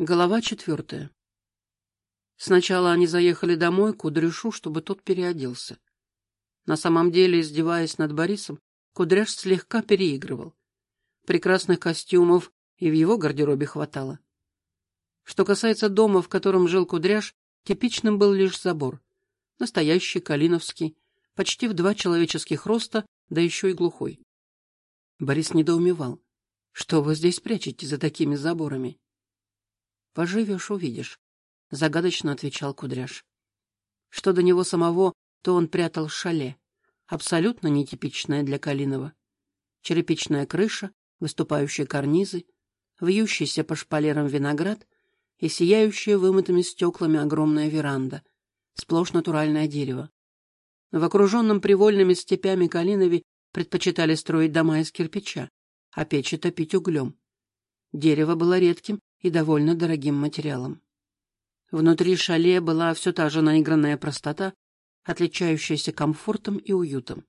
Глава четвертая. Сначала они заехали домой к Кудряшу, чтобы тот переоделся. На самом деле, издеваясь над Борисом, Кудряш слегка переигрывал. Прекрасных костюмов и в его гардеробе хватало. Что касается дома, в котором жил Кудряш, типичным был лишь забор. Настоящий, калиновский, почти в два человеческих роста, да еще и глухой. Борис недоумевал. Что вы здесь прячете за такими заборами? Поживешь — увидишь, — загадочно отвечал Кудряш. Что до него самого, то он прятал шале, абсолютно нетипичное для Калинова. Черепичная крыша, выступающие карнизы, вьющийся по шпалерам виноград и сияющая вымытыми стеклами огромная веранда, сплошь натуральное дерево. В окруженном привольными степями Калинове предпочитали строить дома из кирпича, а печи топить углем. Дерево было редким и довольно дорогим материалом. Внутри шале была все та же наигранная простота, отличающаяся комфортом и уютом.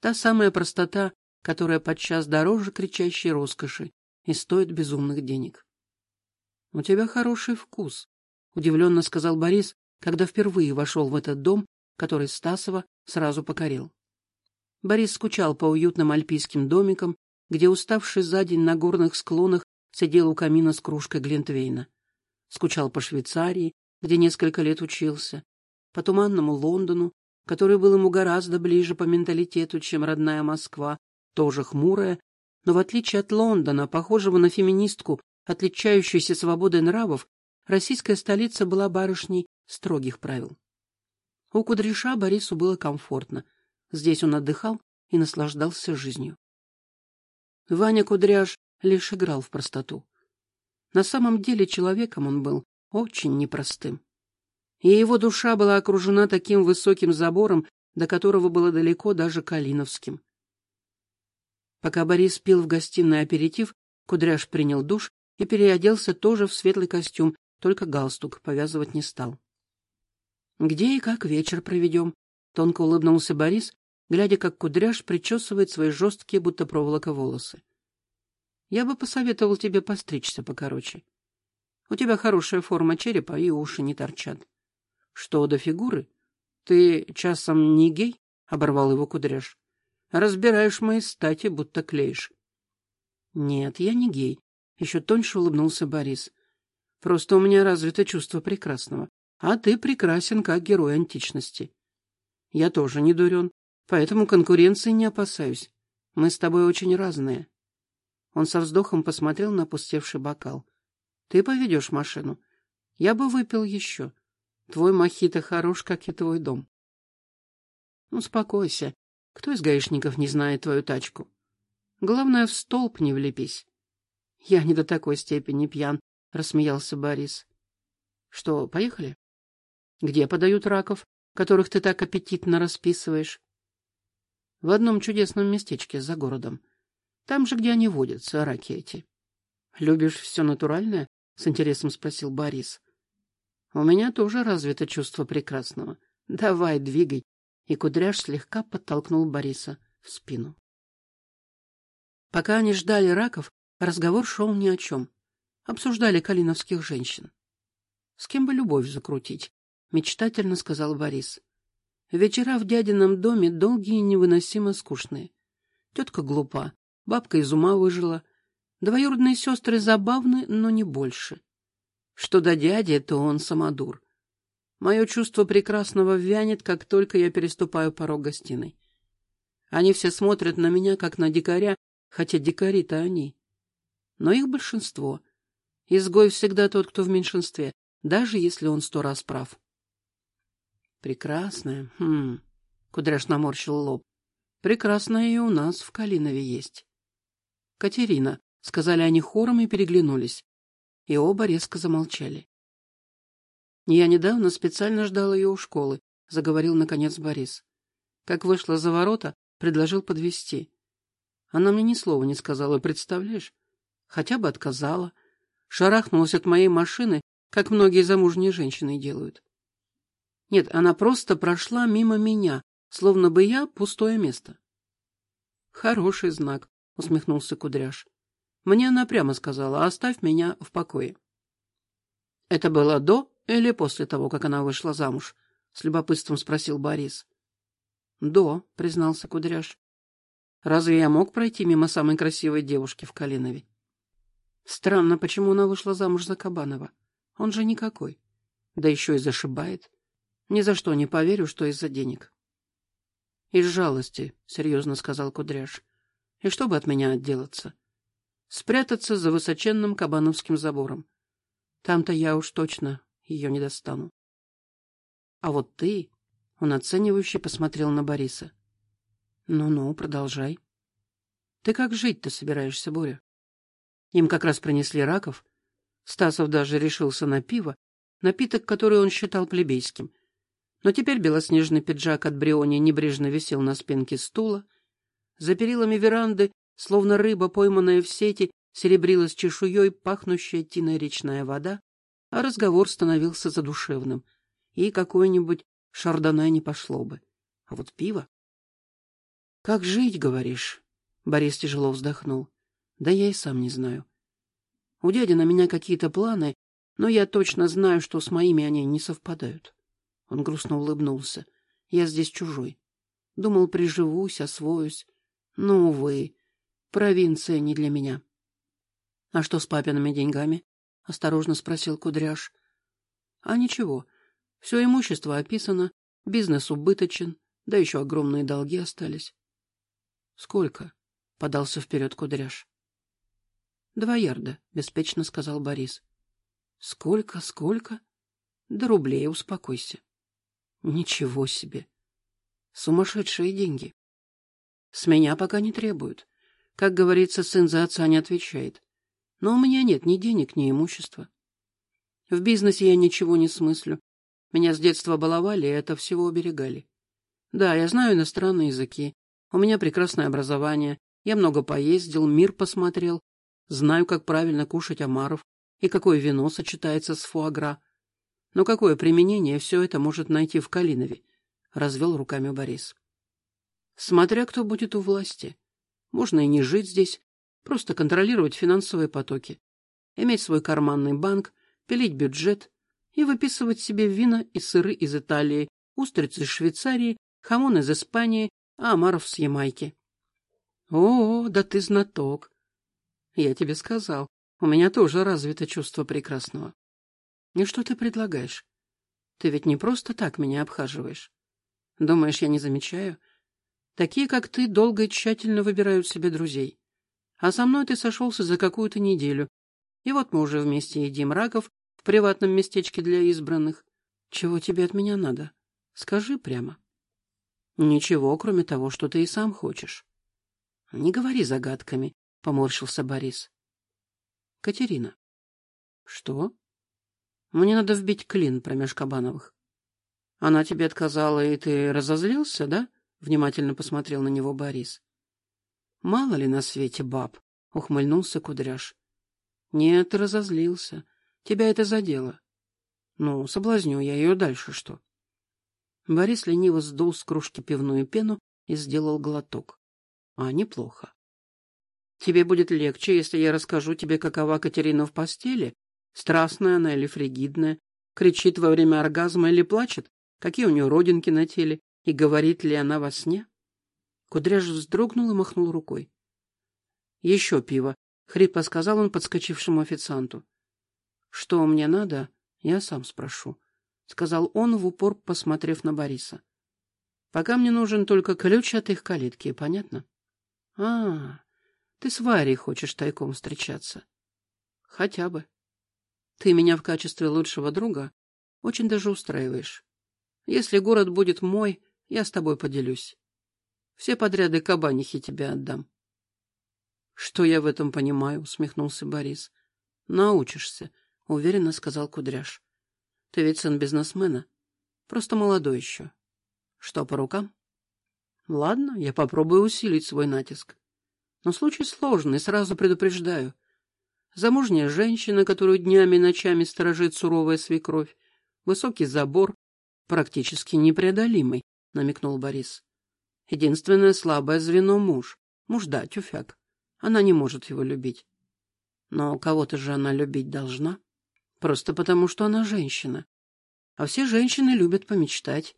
Та самая простота, которая подчас дороже кричащей роскоши и стоит безумных денег. — У тебя хороший вкус, — удивленно сказал Борис, когда впервые вошел в этот дом, который Стасова сразу покорил. Борис скучал по уютным альпийским домикам, где, уставший за день на горных склонах, сидел у камина с кружкой Глинтвейна. Скучал по Швейцарии, где несколько лет учился, по туманному Лондону, который был ему гораздо ближе по менталитету, чем родная Москва, тоже хмурая, но в отличие от Лондона, похожего на феминистку, отличающуюся свободой нравов, российская столица была барышней строгих правил. У Кудряша Борису было комфортно. Здесь он отдыхал и наслаждался жизнью. Ваня Кудряш лишь играл в простоту. На самом деле человеком он был очень непростым. И его душа была окружена таким высоким забором, до которого было далеко даже Калиновским. Пока Борис пил в гостиной аперитив, Кудряш принял душ и переоделся тоже в светлый костюм, только галстук повязывать не стал. — Где и как вечер проведем? — тонко улыбнулся Борис, глядя, как Кудряш причесывает свои жесткие, будто проволока, волосы. Я бы посоветовал тебе постричься покороче. У тебя хорошая форма черепа, и уши не торчат. Что до фигуры? Ты часом не гей? — оборвал его кудряш. Разбираешь мои стати, будто клеишь. Нет, я не гей. Еще тоньше улыбнулся Борис. Просто у меня развито чувство прекрасного. А ты прекрасен, как герой античности. Я тоже не дурен, поэтому конкуренции не опасаюсь. Мы с тобой очень разные. Он со вздохом посмотрел на опустевший бокал. — Ты поведешь машину? Я бы выпил еще. Твой мохито хорош, как и твой дом. — Успокойся. Кто из гаишников не знает твою тачку? Главное, в столб не влепись. — Я не до такой степени пьян, — рассмеялся Борис. — Что, поехали? — Где подают раков, которых ты так аппетитно расписываешь? — В одном чудесном местечке за городом. Там же, где они водятся, раки эти. — Любишь все натуральное? — с интересом спросил Борис. — У меня тоже развито чувство прекрасного. Давай, двигай. И Кудряш слегка подтолкнул Бориса в спину. Пока они ждали раков, разговор шел ни о чем. Обсуждали калиновских женщин. — С кем бы любовь закрутить? — мечтательно сказал Борис. Вечера в дядином доме долгие и невыносимо скучные. Тетка глупа, Бабка из ума выжила. Двоюродные сестры забавны, но не больше. Что до дяди, то он самодур. Мое чувство прекрасного вянет, как только я переступаю порог гостиной. Они все смотрят на меня, как на дикаря, хотя дикари-то они. Но их большинство. Изгой всегда тот, кто в меньшинстве, даже если он сто раз прав. Прекрасная. Хм. Кудряш наморщил лоб. Прекрасная и у нас в Калинове есть. «Катерина», — сказали они хором и переглянулись. И оба резко замолчали. «Я недавно специально ждал ее у школы», — заговорил, наконец, Борис. Как вышла за ворота, предложил подвести. Она мне ни слова не сказала, представляешь? Хотя бы отказала. Шарахнулась от моей машины, как многие замужние женщины делают. Нет, она просто прошла мимо меня, словно бы я пустое место. Хороший знак, усмехнулся Кудряш. Мне она прямо сказала: "Оставь меня в покое". Это было до или после того, как она вышла замуж? С любопытством спросил Борис. До, признался Кудряш. Разве я мог пройти мимо самой красивой девушки в Калинове? Странно, почему она вышла замуж за Кабанова. Он же никакой. Да еще и зашибает. Ни за что не поверю, что из-за денег. Из жалости, серьезно сказал Кудряш. И чтобы от меня отделаться? Спрятаться за высоченным кабановским забором. Там-то я уж точно ее не достану. А вот ты... Он оценивающе посмотрел на Бориса. Ну-ну, продолжай. Ты как жить-то собираешься, Боря? Им как раз принесли раков. Стасов даже решился на пиво, напиток, который он считал плебейским. Но теперь белоснежный пиджак от Бриони небрежно висел на спинке стула. За перилами веранды, словно рыба, пойманная в сети, серебрилась чешуей пахнущая тиной речная вода, а разговор становился задушевным, и какое-нибудь шардоне не пошло бы. А вот пиво... — Как жить, говоришь? — Борис тяжело вздохнул. — Да я и сам не знаю. У дяди на меня какие-то планы, но я точно знаю, что с моими они не совпадают. Он грустно улыбнулся. Я здесь чужой. Думал, приживусь, освоюсь. Но, увы, провинция не для меня. — А что с папиными деньгами? — осторожно спросил Кудряш. — А ничего. Все имущество описано, бизнес убыточен, да еще огромные долги остались. — Сколько? — подался вперед Кудряш. — Два ярда, — беспечно сказал Борис. — Сколько, сколько? Да рублей, успокойся. — Ничего себе! Сумасшедшие деньги. С меня пока не требуют. Как говорится, сын за отца не отвечает. Но у меня нет ни денег, ни имущества. В бизнесе я ничего не смыслю. Меня с детства баловали и это всего уберегали. Да, я знаю иностранные языки. У меня прекрасное образование. Я много поездил, мир посмотрел. Знаю, как правильно кушать омаров и какое вино сочетается с фуагра. Но какое применение все это может найти в Калинове? Развел руками Борис. Смотря кто будет у власти. Можно и не жить здесь, Просто контролировать финансовые потоки, иметь свой карманный банк, пилить бюджет и выписывать себе вина и сыры из Италии, устрицы из Швейцарии, хамон из Испании, а омаров с Ямайки. О, да ты знаток. Я тебе сказал, у меня тоже развито чувство прекрасного. И что ты предлагаешь? Ты ведь не просто так меня обхаживаешь. Думаешь, я не замечаю? Такие, как ты, долго и тщательно выбирают себе друзей. А со мной ты сошелся за какую-то неделю. И вот мы уже вместе едим раков в приватном местечке для избранных. Чего тебе от меня надо? Скажи прямо. Ничего, кроме того, что ты и сам хочешь. Не говори загадками, — поморщился Борис. Катерина. Что? Мне надо вбить клин промеж Кабановых. Она тебе отказала, и ты разозлился, да? Внимательно посмотрел на него Борис. Мало ли на свете баб, — ухмыльнулся Кудряш. Нет, разозлился. Тебя это задело. Ну, соблазню я ее дальше что? Борис лениво сдул с кружки пивную пену и сделал глоток. А, неплохо. Тебе будет легче, если я расскажу тебе, какова Катерина в постели? Страстная она или фригидная? Кричит во время оргазма или плачет? Какие у нее родинки на теле? И говорит ли она во сне? Кудряш вздрогнул и махнул рукой. — Еще пиво, — хрипло сказал он подскочившему официанту. — Что мне надо, я сам спрошу, — сказал он в упор, посмотрев на Бориса. — Пока мне нужен только ключ от их калитки, понятно? — А, ты с Варей хочешь тайком встречаться? — Хотя бы. Ты меня в качестве лучшего друга очень даже устраиваешь. Если город будет мой, я с тобой поделюсь. Все подряды кабанихи тебе отдам. — Что я в этом понимаю? — усмехнулся Борис. — Научишься, — уверенно сказал Кудряш. — Ты ведь сын бизнесмена. Просто молодой еще. Что, по рукам? — Ладно, я попробую усилить свой натиск. Но случай сложный, сразу предупреждаю. Замужняя женщина, которую днями и ночами сторожит суровая свекровь, высокий забор, практически непреодолимый, — намекнул Борис. Единственное слабое звено — муж. Муж, да, тюфяк. Она не может его любить. Но кого-то же она любить должна. Просто потому, что она женщина. А все женщины любят помечтать.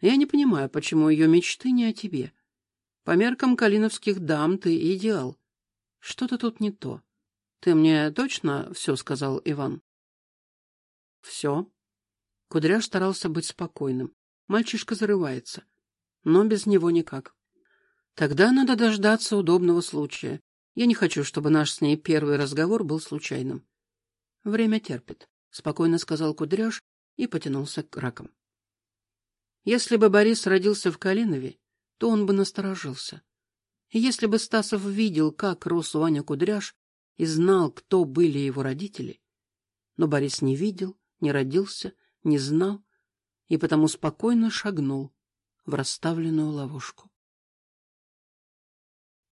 Я не понимаю, почему ее мечты не о тебе. По меркам калиновских дам ты идеал. Что-то тут не то. Ты мне точно все сказал, Иван? Все. Кудряш старался быть спокойным. Мальчишка зарывается. Но без него никак. Тогда надо дождаться удобного случая. Я не хочу, чтобы наш с ней первый разговор был случайным. Время терпит, — спокойно сказал Кудряш и потянулся к ракам. Если бы Борис родился в Калинове, то он бы насторожился. Если бы Стасов видел, как рос Ваня Кудряш, и знал, кто были его родители, но Борис не видел, не родился, не знал, и потому спокойно шагнул в расставленную ловушку.